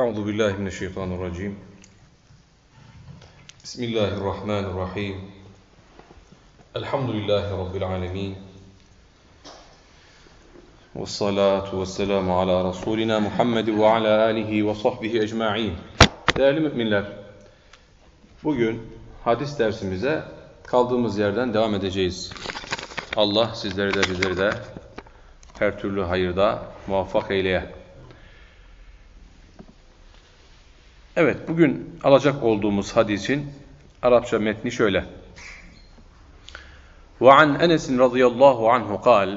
Euzu billahi mineşşeytanirracim. Bismillahirrahmanirrahim. Elhamdülillahi rabbil alamin. Ve salatu vesselamü ala rasulina Muhammed ve ala alihi ve sahbihi ecmaîn. Değerli müminler, bugün hadis dersimize kaldığımız yerden devam edeceğiz. Allah sizleri de bizleri de her türlü hayırda muvaffak eyleye. Evet, bugün alacak olduğumuz hadisin Arapça metni şöyle. وعن أنس رضي الله عنه قال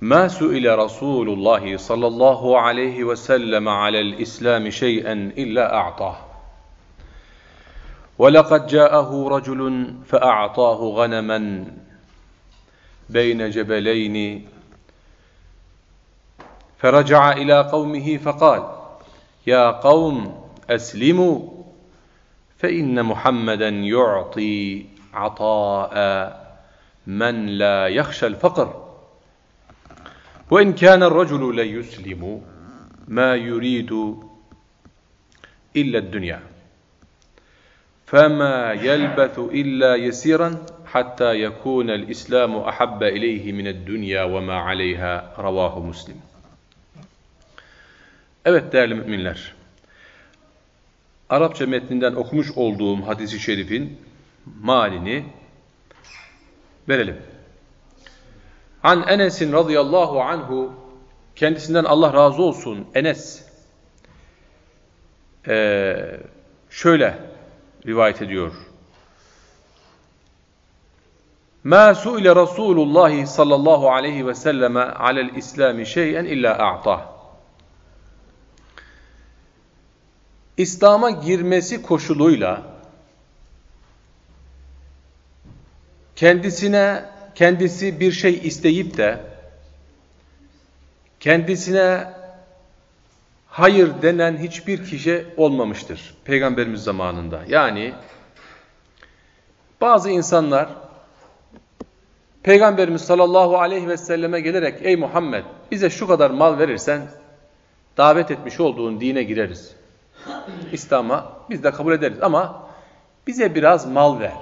ما سئل رسول الله صلى الله عليه وسلم على الإسلام شيئا إلا أعطاه ولقد جاءه رجل فأعطاه غنما بين جبلين فرجع إلى قومه فقال يا قوم أسلموا فإن محمدا يعطي عطاء من لا يخشى الفقر. وإن كان الرجل ليسلم ما يريد إلا الدنيا فما يلبث إلا يسيرا حتى يكون الإسلام أحب إليه من الدنيا وما عليها رواه مسلم. Evet değerli müminler. Arapça metninden okumuş olduğum hadisi şerifin malini verelim. An Enes'in radıyallahu anhu kendisinden Allah razı olsun Enes ee, şöyle rivayet ediyor. Ma su'ile Resulullah sallallahu aleyhi ve selleme alel İslami şeyen illa a'tah. İslam'a girmesi koşuluyla kendisine kendisi bir şey isteyip de kendisine hayır denen hiçbir kişi olmamıştır Peygamberimiz zamanında. Yani bazı insanlar Peygamberimiz sallallahu aleyhi ve selleme gelerek ey Muhammed bize şu kadar mal verirsen davet etmiş olduğun dine gireriz. İslam'a biz de kabul ederiz ama bize biraz mal ver.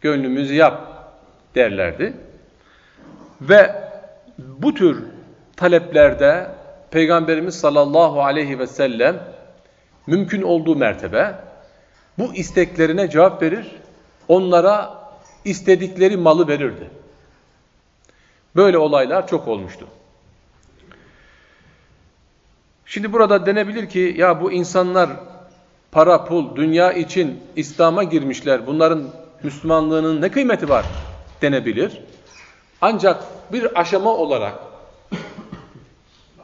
Gönlümüzü yap derlerdi. Ve bu tür taleplerde Peygamberimiz sallallahu aleyhi ve sellem mümkün olduğu mertebe bu isteklerine cevap verir, onlara istedikleri malı verirdi. Böyle olaylar çok olmuştu. Şimdi burada denebilir ki ya bu insanlar para, pul, dünya için İslam'a girmişler. Bunların Müslümanlığının ne kıymeti var denebilir. Ancak bir aşama olarak,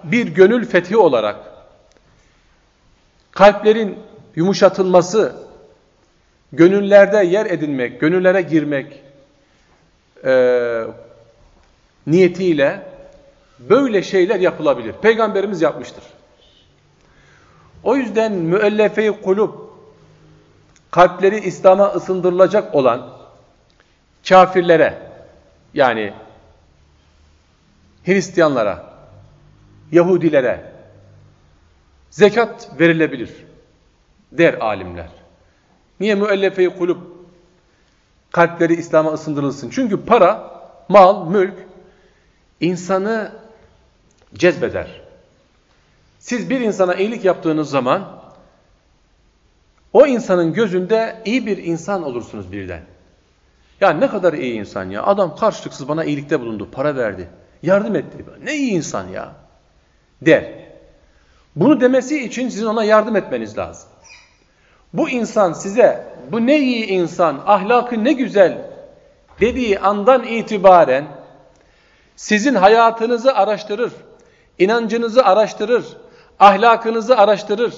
bir gönül fethi olarak kalplerin yumuşatılması, gönüllerde yer edinmek, gönüllere girmek e, niyetiyle böyle şeyler yapılabilir. Peygamberimiz yapmıştır. O yüzden müellefe-i kalpleri İslam'a ısındırılacak olan kafirlere, yani Hristiyanlara, Yahudilere zekat verilebilir der alimler. Niye müellefe-i kalpleri İslam'a ısındırılsın? Çünkü para, mal, mülk insanı cezbeder. Siz bir insana iyilik yaptığınız zaman o insanın gözünde iyi bir insan olursunuz birden. Ya ne kadar iyi insan ya. Adam karşılıksız bana iyilikte bulundu, para verdi, yardım etti. Ne iyi insan ya der. Bunu demesi için sizin ona yardım etmeniz lazım. Bu insan size bu ne iyi insan, ahlakı ne güzel dediği andan itibaren sizin hayatınızı araştırır, inancınızı araştırır, ahlakınızı araştırır,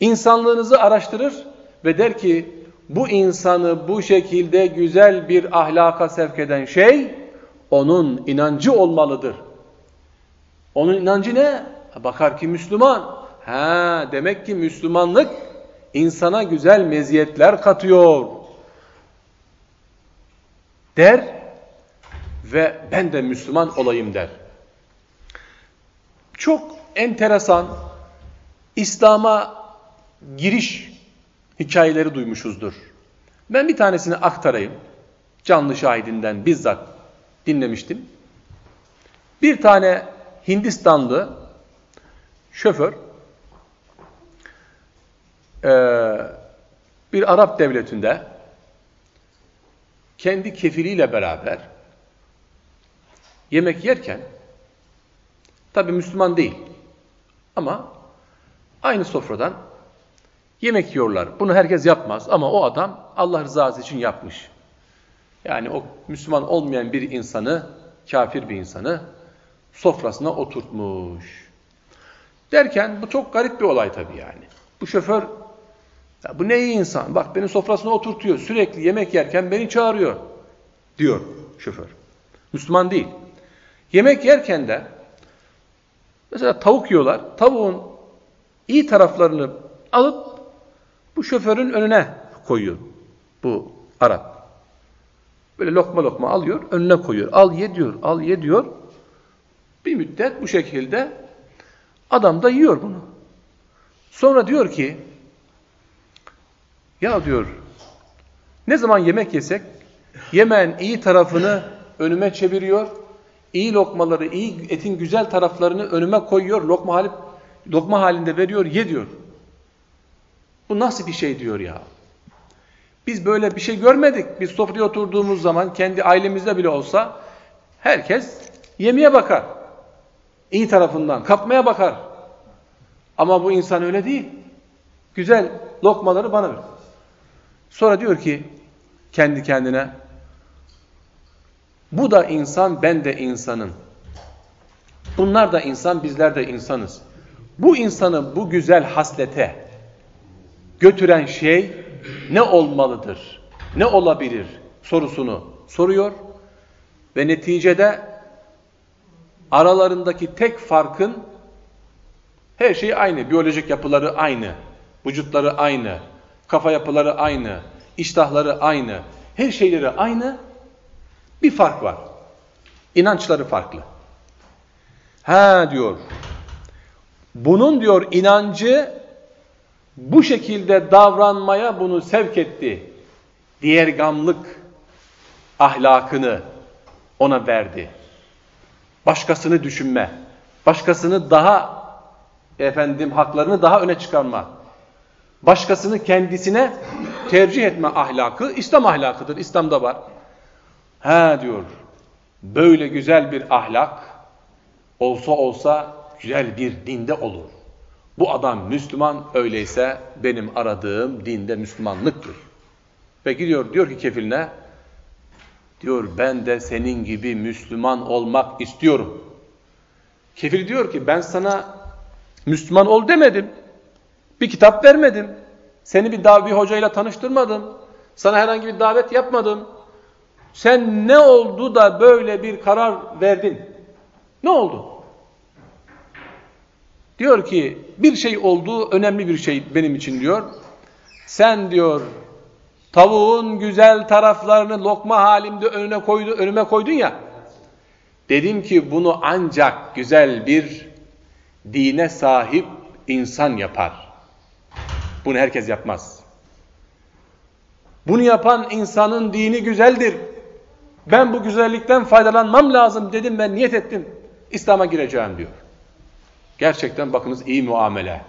insanlığınızı araştırır ve der ki bu insanı bu şekilde güzel bir ahlaka sevk eden şey onun inancı olmalıdır. Onun inancı ne? Bakar ki Müslüman. Ha, demek ki Müslümanlık insana güzel meziyetler katıyor. Der ve ben de Müslüman olayım der. Çok enteresan İslam'a giriş hikayeleri duymuşuzdur. Ben bir tanesini aktarayım. Canlı şahidinden bizzat dinlemiştim. Bir tane Hindistanlı şoför bir Arap devletinde kendi kefiliyle beraber yemek yerken tabi Müslüman değil ama aynı sofradan yemek yiyorlar. Bunu herkes yapmaz ama o adam Allah rızası için yapmış. Yani o Müslüman olmayan bir insanı, kafir bir insanı sofrasına oturtmuş. Derken bu çok garip bir olay tabii yani. Bu şoför, ya bu ne iyi insan, bak beni sofrasına oturtuyor, sürekli yemek yerken beni çağırıyor diyor şoför. Müslüman değil. Yemek yerken de mesela tavuk yiyorlar, tavuğun iyi taraflarını alıp bu şoförün önüne koyuyor bu Arap. Böyle lokma lokma alıyor, önüne koyuyor. Al ye diyor, al ye diyor. Bir müddet bu şekilde adam da yiyor bunu. Sonra diyor ki, ya diyor, ne zaman yemek yesek, yemeğin iyi tarafını önüme çeviriyor, iyi lokmaları, iyi etin güzel taraflarını önüme koyuyor, lokma, halip, lokma halinde veriyor, ye diyor. Bu nasıl bir şey diyor ya. Biz böyle bir şey görmedik. Biz sofraya oturduğumuz zaman kendi ailemizde bile olsa herkes yemeye bakar. İyi tarafından kapmaya bakar. Ama bu insan öyle değil. Güzel lokmaları bana ver. Sonra diyor ki kendi kendine bu da insan ben de insanım. Bunlar da insan bizler de insanız. Bu insanı bu güzel haslete götüren şey ne olmalıdır, ne olabilir sorusunu soruyor ve neticede aralarındaki tek farkın her şey aynı, biyolojik yapıları aynı, vücutları aynı, kafa yapıları aynı, iştahları aynı, her şeyleri aynı, bir fark var. İnançları farklı. Ha diyor, bunun diyor inancı bu şekilde davranmaya bunu sevk etti. Diğer gamlık ahlakını ona verdi. Başkasını düşünme, başkasını daha efendim haklarını daha öne çıkarma. Başkasını kendisine tercih etme ahlakı İslam ahlakıdır. İslam'da var. Ha diyor. Böyle güzel bir ahlak olsa olsa güzel bir dinde olur. Bu adam Müslüman öyleyse benim aradığım dinde Müslümanlıktır. Ve gidiyor diyor ki kefiline diyor ben de senin gibi Müslüman olmak istiyorum. Kefil diyor ki ben sana Müslüman ol demedim. Bir kitap vermedim. Seni bir davi hocayla tanıştırmadım. Sana herhangi bir davet yapmadım. Sen ne oldu da böyle bir karar verdin? Ne oldu? Diyor ki bir şey oldu, önemli bir şey benim için diyor. Sen diyor tavuğun güzel taraflarını lokma halimde önüne koydu, önüme koydun ya. Dedim ki bunu ancak güzel bir dine sahip insan yapar. Bunu herkes yapmaz. Bunu yapan insanın dini güzeldir. Ben bu güzellikten faydalanmam lazım dedim ben niyet ettim. İslam'a gireceğim diyor. Gerçekten bakınız iyi muamele.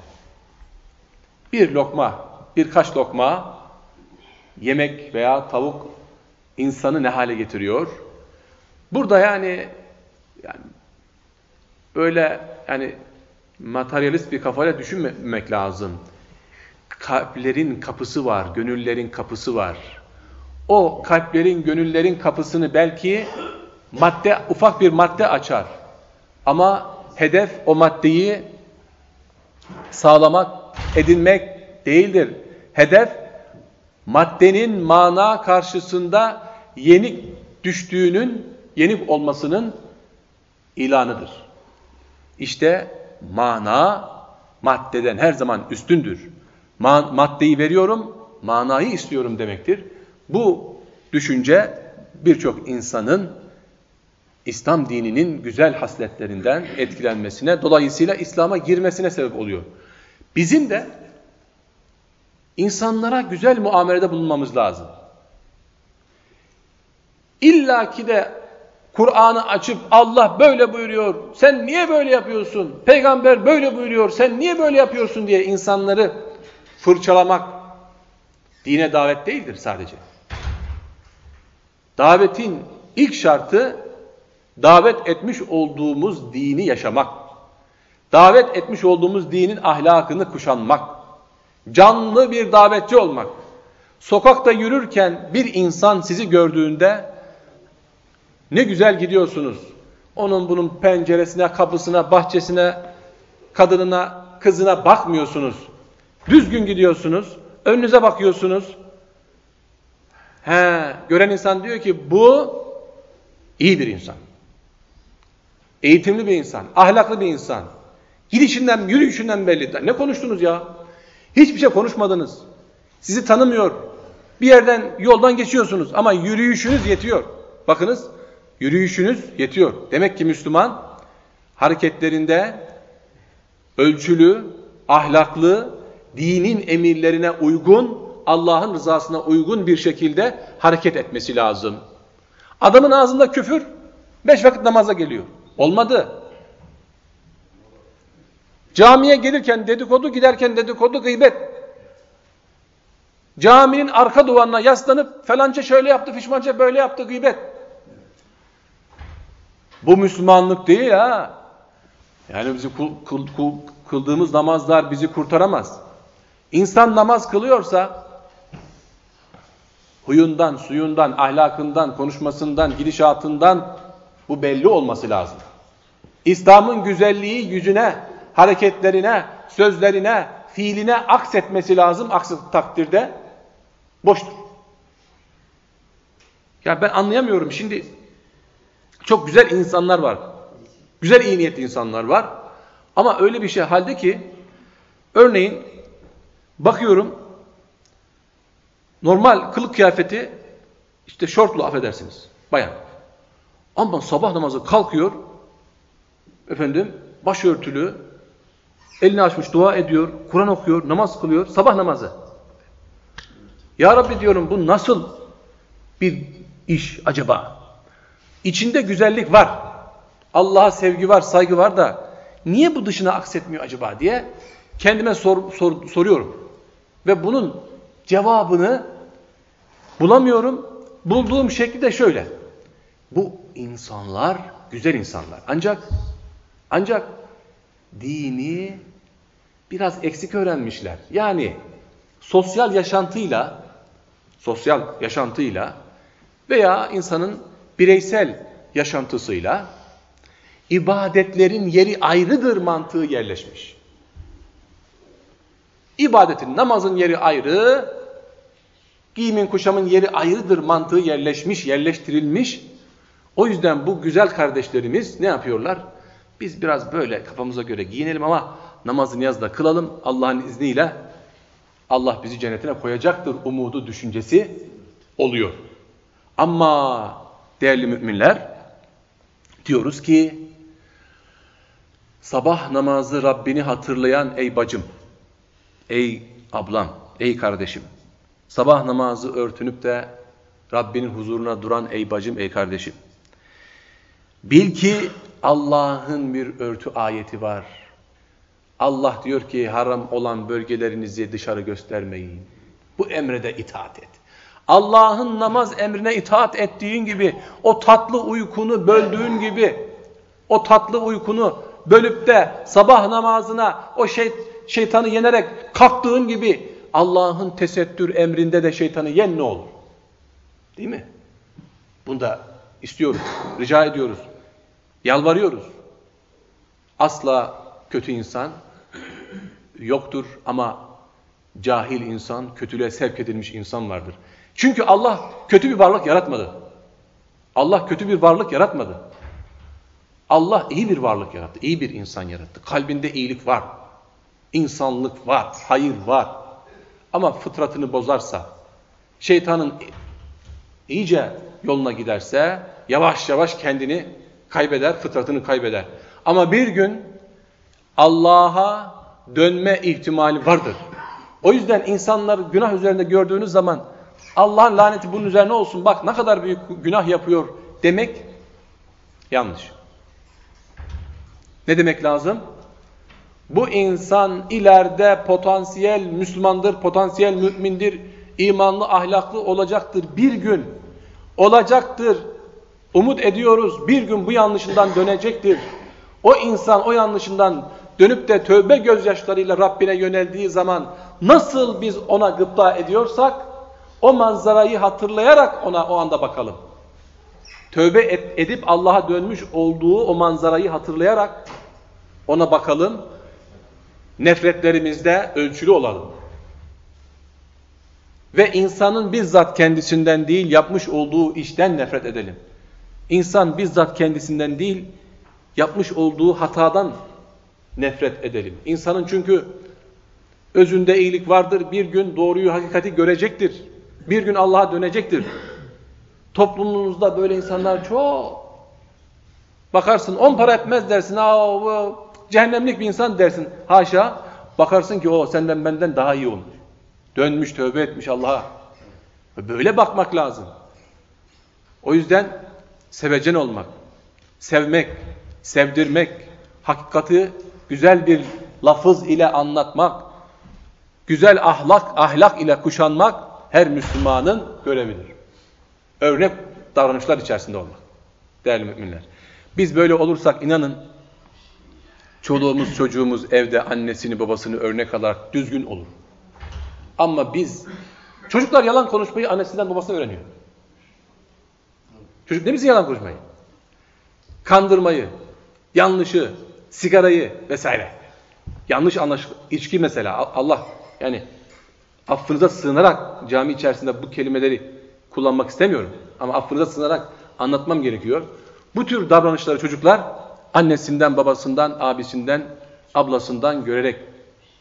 Bir lokma, birkaç lokma yemek veya tavuk insanı ne hale getiriyor? Burada yani yani böyle yani materyalist bir kafayla düşünmemek lazım. Kalplerin kapısı var, gönüllerin kapısı var. O kalplerin, gönüllerin kapısını belki madde, ufak bir madde açar. Ama hedef o maddeyi sağlamak, edinmek değildir. Hedef maddenin mana karşısında yenik düştüğünün, yenik olmasının ilanıdır. İşte mana maddeden her zaman üstündür. Ma maddeyi veriyorum, manayı istiyorum demektir. Bu düşünce birçok insanın İslam dininin güzel hasletlerinden etkilenmesine, dolayısıyla İslam'a girmesine sebep oluyor. Bizim de insanlara güzel muamelede bulunmamız lazım. İlla ki de Kur'an'ı açıp Allah böyle buyuruyor, sen niye böyle yapıyorsun? Peygamber böyle buyuruyor, sen niye böyle yapıyorsun diye insanları fırçalamak dine davet değildir sadece. Davetin ilk şartı davet etmiş olduğumuz dini yaşamak. Davet etmiş olduğumuz dinin ahlakını kuşanmak. Canlı bir davetçi olmak. Sokakta yürürken bir insan sizi gördüğünde ne güzel gidiyorsunuz. Onun bunun penceresine, kapısına, bahçesine, kadınına, kızına bakmıyorsunuz. Düzgün gidiyorsunuz. Önünüze bakıyorsunuz. He, gören insan diyor ki bu iyi bir insan. Eğitimli bir insan, ahlaklı bir insan. Gidişinden, yürüyüşünden belli. Ne konuştunuz ya? Hiçbir şey konuşmadınız. Sizi tanımıyor. Bir yerden, yoldan geçiyorsunuz ama yürüyüşünüz yetiyor. Bakınız, yürüyüşünüz yetiyor. Demek ki Müslüman hareketlerinde ölçülü, ahlaklı, dinin emirlerine uygun, Allah'ın rızasına uygun bir şekilde hareket etmesi lazım. Adamın ağzında küfür, beş vakit namaza geliyor. Olmadı. Camiye gelirken dedikodu, giderken dedikodu, gıybet. Caminin arka duvarına yaslanıp falanca şöyle yaptı, fişmanca böyle yaptı, gıybet. Bu Müslümanlık değil ha. Yani bizi kıldığımız namazlar bizi kurtaramaz. İnsan namaz kılıyorsa huyundan, suyundan, ahlakından, konuşmasından, gidişatından bu belli olması lazım. İslam'ın güzelliği yüzüne, hareketlerine, sözlerine, fiiline aksetmesi lazım. Aksi takdirde boştur. Ya ben anlayamıyorum. Şimdi çok güzel insanlar var. Güzel iyi niyetli insanlar var. Ama öyle bir şey halde ki örneğin bakıyorum normal kılık kıyafeti işte şortlu affedersiniz bayan. Ama sabah namazı kalkıyor efendim başörtülü elini açmış dua ediyor, Kur'an okuyor, namaz kılıyor, sabah namazı. Ya Rabbi diyorum bu nasıl bir iş acaba? İçinde güzellik var. Allah'a sevgi var, saygı var da niye bu dışına aksetmiyor acaba diye kendime sor, sor, soruyorum. Ve bunun cevabını bulamıyorum. Bulduğum şekli de şöyle. Bu insanlar güzel insanlar. Ancak ancak dini biraz eksik öğrenmişler. Yani sosyal yaşantıyla sosyal yaşantıyla veya insanın bireysel yaşantısıyla ibadetlerin yeri ayrıdır mantığı yerleşmiş. İbadetin, namazın yeri ayrı, giyimin, kuşamın yeri ayrıdır mantığı yerleşmiş, yerleştirilmiş. O yüzden bu güzel kardeşlerimiz ne yapıyorlar? Biz biraz böyle kafamıza göre giyinelim ama namazı niyazda kılalım. Allah'ın izniyle Allah bizi cennetine koyacaktır umudu düşüncesi oluyor. Ama değerli müminler diyoruz ki sabah namazı Rabbini hatırlayan ey bacım, ey ablam, ey kardeşim, sabah namazı örtünüp de Rabbinin huzuruna duran ey bacım, ey kardeşim. Bil ki Allah'ın bir örtü ayeti var. Allah diyor ki haram olan bölgelerinizi dışarı göstermeyin. Bu emrede itaat et. Allah'ın namaz emrine itaat ettiğin gibi, o tatlı uykunu böldüğün gibi, o tatlı uykunu bölüp de sabah namazına o şey, şeytanı yenerek kalktığın gibi Allah'ın tesettür emrinde de şeytanı yen ne olur? Değil mi? Bunu da istiyoruz, rica ediyoruz, yalvarıyoruz. Asla kötü insan yoktur ama cahil insan, kötülüğe sevk edilmiş insan vardır. Çünkü Allah kötü bir varlık yaratmadı. Allah kötü bir varlık yaratmadı. Allah iyi bir varlık yarattı, iyi bir insan yarattı. Kalbinde iyilik var, insanlık var, hayır var. Ama fıtratını bozarsa, şeytanın iyice yoluna giderse, yavaş yavaş kendini kaybeder, fıtratını kaybeder. Ama bir gün Allah'a dönme ihtimali vardır. O yüzden insanlar günah üzerinde gördüğünüz zaman Allah'ın laneti bunun üzerine olsun bak ne kadar büyük günah yapıyor demek yanlış. Ne demek lazım? Bu insan ileride potansiyel Müslümandır, potansiyel mümindir, imanlı, ahlaklı olacaktır. Bir gün olacaktır. Umut ediyoruz. Bir gün bu yanlışından dönecektir. O insan o yanlışından dönüp de tövbe gözyaşlarıyla Rabbine yöneldiği zaman nasıl biz ona gıpta ediyorsak o manzarayı hatırlayarak ona o anda bakalım. Tövbe edip Allah'a dönmüş olduğu o manzarayı hatırlayarak ona bakalım. Nefretlerimizde ölçülü olalım. Ve insanın bizzat kendisinden değil yapmış olduğu işten nefret edelim. İnsan bizzat kendisinden değil yapmış olduğu hatadan nefret edelim. İnsanın çünkü özünde iyilik vardır. Bir gün doğruyu, hakikati görecektir. Bir gün Allah'a dönecektir. Toplumumuzda böyle insanlar çok. Bakarsın on para etmez dersin. Aa, bu cehennemlik bir insan dersin. Haşa. Bakarsın ki o senden benden daha iyi olmuş. Dönmüş, tövbe etmiş Allah'a. Böyle bakmak lazım. O yüzden sevecen olmak, sevmek, sevdirmek, hakikati güzel bir lafız ile anlatmak, güzel ahlak, ahlak ile kuşanmak her Müslümanın görevidir. Örnek davranışlar içerisinde olmak. Değerli müminler. Biz böyle olursak inanın çoluğumuz çocuğumuz evde annesini babasını örnek alarak düzgün olur. Ama biz çocuklar yalan konuşmayı annesinden babasından öğreniyor. Çocuk ne bizi yalan konuşmayı? Kandırmayı, yanlışı, sigarayı vesaire. Yanlış anlaş içki mesela Allah yani affınıza sığınarak cami içerisinde bu kelimeleri kullanmak istemiyorum. Ama affınıza sığınarak anlatmam gerekiyor. Bu tür davranışları çocuklar annesinden, babasından, abisinden, ablasından görerek,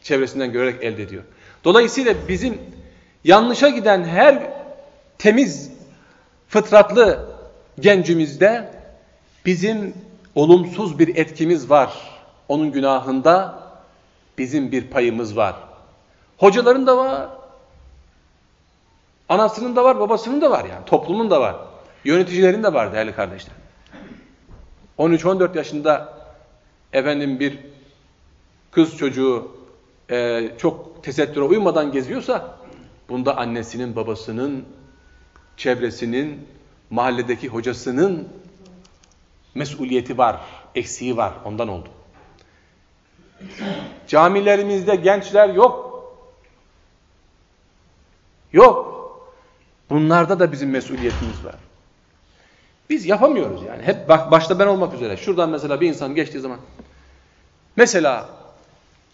çevresinden görerek elde ediyor. Dolayısıyla bizim yanlışa giden her temiz, fıtratlı gencimizde bizim olumsuz bir etkimiz var. Onun günahında bizim bir payımız var. Hocaların da var. Anasının da var, babasının da var yani. Toplumun da var. Yöneticilerin de var değerli kardeşler. 13-14 yaşında efendim bir kız çocuğu e, çok tesettüre uymadan geziyorsa bunda annesinin, babasının, çevresinin, mahalledeki hocasının mesuliyeti var, eksiği var. Ondan oldu. Camilerimizde gençler yok. Yok. Bunlarda da bizim mesuliyetimiz var. Biz yapamıyoruz yani. Hep bak başta ben olmak üzere. Şuradan mesela bir insan geçtiği zaman mesela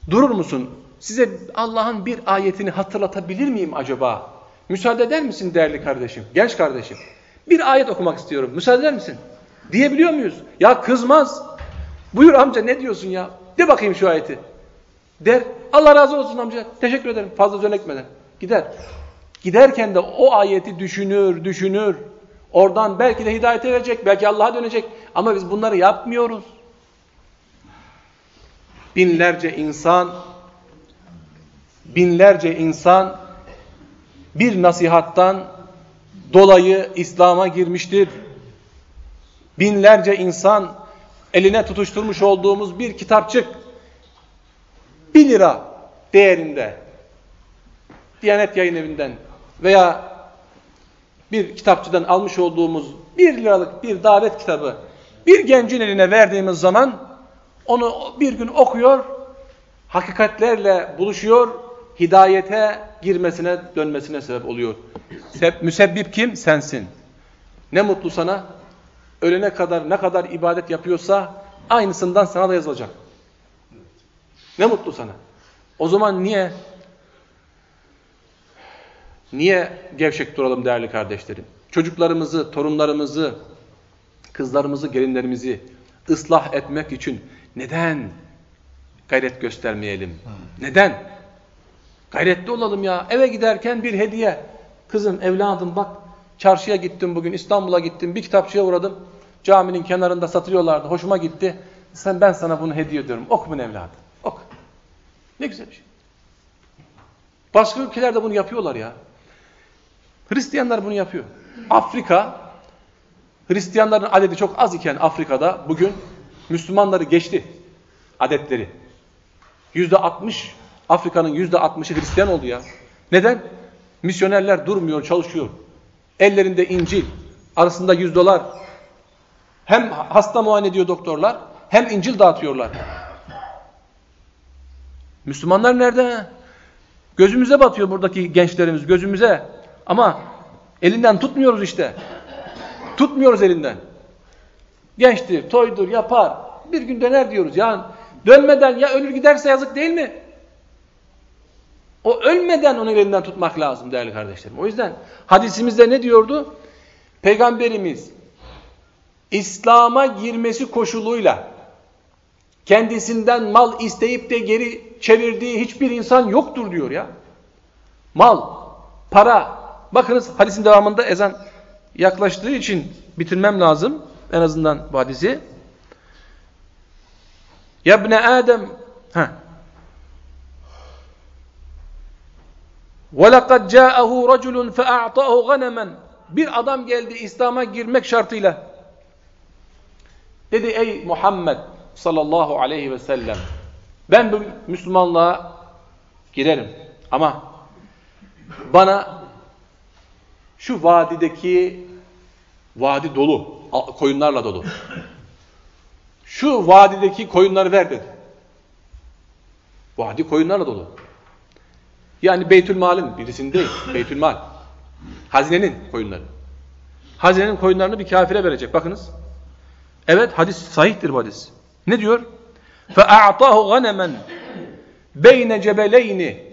durur musun? Size Allah'ın bir ayetini hatırlatabilir miyim acaba? Müsaade eder misin değerli kardeşim? Genç kardeşim. Bir ayet okumak istiyorum. Müsaade eder misin? Diyebiliyor muyuz? Ya kızmaz. Buyur amca ne diyorsun ya? De bakayım şu ayeti. Der. Allah razı olsun amca. Teşekkür ederim. Fazla zönekmeden. Gider. Giderken de o ayeti düşünür, düşünür. Oradan belki de hidayete verecek, belki Allah'a dönecek. Ama biz bunları yapmıyoruz. Binlerce insan, binlerce insan bir nasihattan dolayı İslam'a girmiştir. Binlerce insan eline tutuşturmuş olduğumuz bir kitapçık bir lira değerinde Diyanet Yayın Evi'nden veya bir kitapçıdan almış olduğumuz bir liralık bir davet kitabı bir gencin eline verdiğimiz zaman onu bir gün okuyor, hakikatlerle buluşuyor, hidayete girmesine, dönmesine sebep oluyor. Müsebbip kim? Sensin. Ne mutlu sana. Ölene kadar ne kadar ibadet yapıyorsa aynısından sana da yazılacak. Ne mutlu sana. O zaman niye Niye gevşek duralım değerli kardeşlerim? Çocuklarımızı, torunlarımızı, kızlarımızı, gelinlerimizi ıslah etmek için neden gayret göstermeyelim? Neden? Gayretli olalım ya. Eve giderken bir hediye. Kızım, evladım bak çarşıya gittim bugün, İstanbul'a gittim, bir kitapçıya uğradım. Caminin kenarında satıyorlardı. Hoşuma gitti. Sen ben sana bunu hediye ediyorum. Oku bunu evladım. Oku. Ne güzel bir şey. Başka ülkelerde bunu yapıyorlar ya. Hristiyanlar bunu yapıyor. Afrika, Hristiyanların adedi çok az iken Afrika'da bugün Müslümanları geçti adetleri. Yüzde altmış, Afrika'nın yüzde altmışı Hristiyan oldu ya. Neden? Misyonerler durmuyor, çalışıyor. Ellerinde İncil, arasında yüz dolar. Hem hasta muayene ediyor doktorlar, hem İncil dağıtıyorlar. Müslümanlar nerede? Gözümüze batıyor buradaki gençlerimiz, gözümüze. Ama elinden tutmuyoruz işte. Tutmuyoruz elinden. Gençtir, toydur, yapar. Bir gün döner diyoruz. Ya dönmeden ya ölür giderse yazık değil mi? O ölmeden onu elinden tutmak lazım değerli kardeşlerim. O yüzden hadisimizde ne diyordu? Peygamberimiz İslam'a girmesi koşuluyla kendisinden mal isteyip de geri çevirdiği hiçbir insan yoktur diyor ya. Mal, para. Bakınız hadisin devamında ezan yaklaştığı için bitirmem lazım. En azından bu hadisi. Yabne Adem ha. وَلَقَدْ جَاءَهُ رَجُلٌ فَاَعْطَاهُ غَنَمًا Bir adam geldi İslam'a girmek şartıyla. Dedi ey Muhammed sallallahu aleyhi ve sellem ben bu Müslümanlığa girerim ama bana şu vadideki vadi dolu, koyunlarla dolu. Şu vadideki koyunları ver dedi. Vadi koyunlarla dolu. Yani Beytül Mal'in birisini değil, Beytül Mal. Hazinenin koyunları. Hazinenin koyunlarını bir kafire verecek. Bakınız. Evet hadis sahihtir bu hadis. Ne diyor? فَاَعْطَاهُ غَنَمًا beyne cebeleyni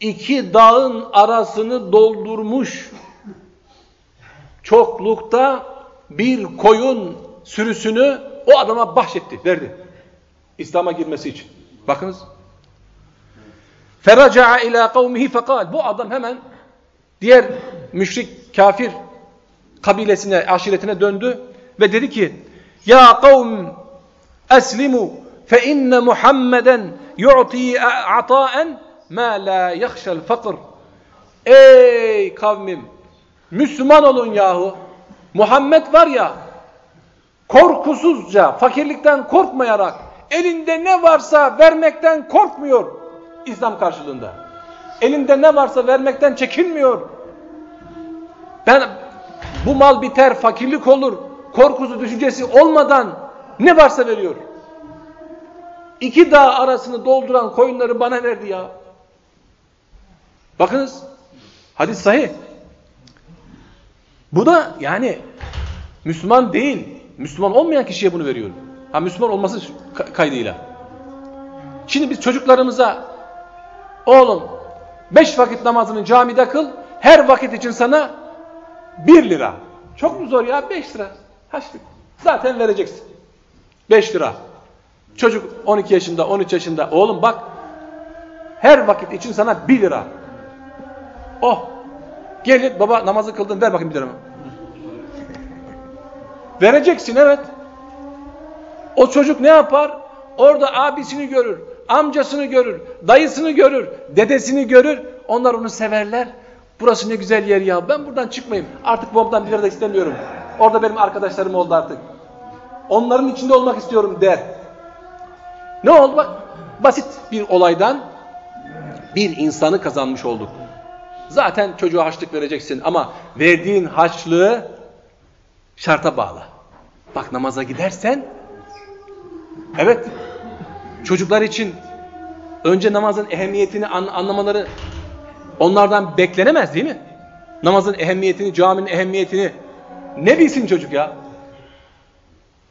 iki dağın arasını doldurmuş çoklukta bir koyun sürüsünü o adama bahşetti, verdi. İslam'a girmesi için. Bakınız. Feraca'a ila kavmihi fekal. Bu adam hemen diğer müşrik, kafir kabilesine, aşiretine döndü ve dedi ki Ya kavm eslimu fe inne Muhammeden yu'ti ata'en ma la yakhshal fakr. Ey kavmim Müslüman olun yahu. Muhammed var ya korkusuzca, fakirlikten korkmayarak elinde ne varsa vermekten korkmuyor İslam karşılığında. Elinde ne varsa vermekten çekinmiyor. Ben bu mal biter, fakirlik olur, korkusu düşüncesi olmadan ne varsa veriyor. İki dağ arasını dolduran koyunları bana verdi ya. Bakınız, hadis sahih. Bu da yani Müslüman değil, Müslüman olmayan kişiye bunu veriyor. Ha Müslüman olması kaydıyla. Şimdi biz çocuklarımıza oğlum beş vakit namazını camide kıl, her vakit için sana bir lira. Çok mu zor ya? Beş lira. Haçlık. Zaten vereceksin. Beş lira. Çocuk 12 yaşında, 13 yaşında. Oğlum bak her vakit için sana bir lira. Oh Gelir baba namazı kıldın ver bakayım bir dirhemi. Vereceksin evet. O çocuk ne yapar? Orada abisini görür, amcasını görür, dayısını görür, dedesini görür. Onlar onu severler. Burası ne güzel yer ya. Ben buradan çıkmayayım. Artık bombadan bir yerde istemiyorum. Orada benim arkadaşlarım oldu artık. Onların içinde olmak istiyorum der. Ne oldu? Basit bir olaydan bir insanı kazanmış olduk. Zaten çocuğa haçlık vereceksin ama verdiğin haçlığı şarta bağla. Bak namaza gidersen evet çocuklar için önce namazın ehemmiyetini an anlamaları onlardan beklenemez değil mi? Namazın ehemmiyetini, caminin ehemmiyetini ne bilsin çocuk ya?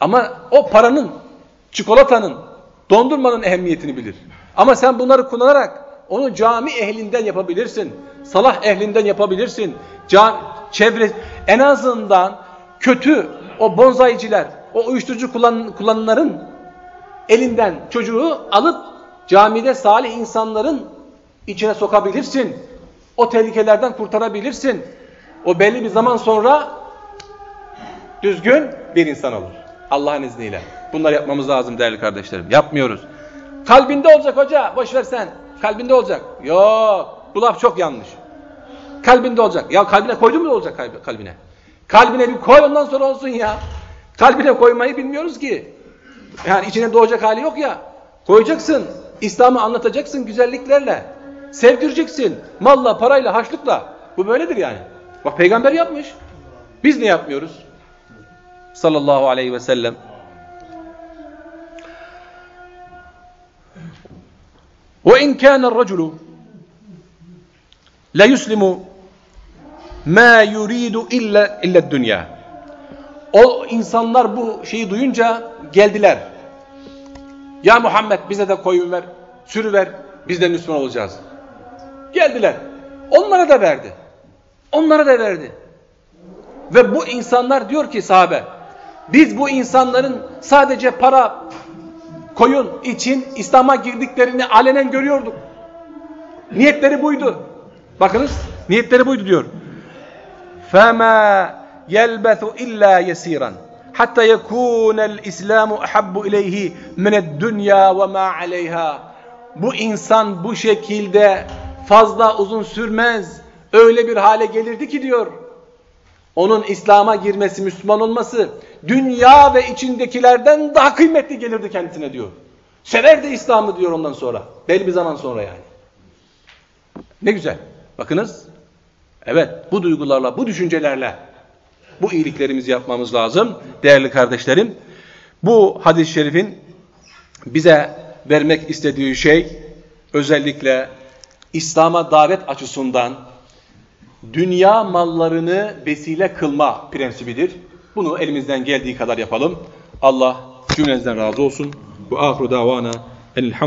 Ama o paranın, çikolatanın, dondurmanın ehemmiyetini bilir. Ama sen bunları kullanarak onu cami ehlinden yapabilirsin. Salah ehlinden yapabilirsin. Cam, çevre, en azından kötü o bonzayciler, o uyuşturucu kullan, kullananların elinden çocuğu alıp camide salih insanların içine sokabilirsin. O tehlikelerden kurtarabilirsin. O belli bir zaman sonra düzgün bir insan olur. Allah'ın izniyle. Bunları yapmamız lazım değerli kardeşlerim. Yapmıyoruz. Kalbinde olacak hoca. Boş ver sen. Kalbinde olacak. Yok. Bu laf çok yanlış. Kalbinde olacak. Ya kalbine koydun mu olacak kalbine? Kalbine bir koy ondan sonra olsun ya. Kalbine koymayı bilmiyoruz ki. Yani içine doğacak hali yok ya. Koyacaksın. İslam'ı anlatacaksın güzelliklerle. Sevdireceksin. Malla, parayla, haçlıkla. Bu böyledir yani. Bak peygamber yapmış. Biz ne yapmıyoruz? Sallallahu aleyhi ve sellem. وَاِنْ كَانَ الرَّجُلُ لَيُسْلِمُ مَا يُرِيدُ اِلَّا اِلَّا الدُّنْيَا O insanlar bu şeyi duyunca geldiler. Ya Muhammed bize de koyun ver, sürü ver, biz de Müslüman olacağız. Geldiler. Onlara da verdi. Onlara da verdi. Ve bu insanlar diyor ki sahabe, biz bu insanların sadece para, koyun için İslam'a girdiklerini alenen görüyorduk. Niyetleri buydu. Bakınız, niyetleri buydu diyor. فَمَا يَلْبَثُ إِلَّا يَسِيرًا hatta yekunel İslamu ahabbu ileyhi mined dünya ve ma aleyha. Bu insan bu şekilde fazla uzun sürmez. Öyle bir hale gelirdi ki diyor. Onun İslam'a girmesi, Müslüman olması dünya ve içindekilerden daha kıymetli gelirdi kendisine diyor. Severdi İslam'ı diyor ondan sonra. Belli bir zaman sonra yani. Ne güzel. Bakınız. Evet bu duygularla, bu düşüncelerle bu iyiliklerimizi yapmamız lazım değerli kardeşlerim. Bu hadis-i şerifin bize vermek istediği şey özellikle İslam'a davet açısından dünya mallarını vesile kılma prensibidir. Bunu elimizden geldiği kadar yapalım. Allah cümlenizden razı olsun. Bu ahru davana elhamdülillah.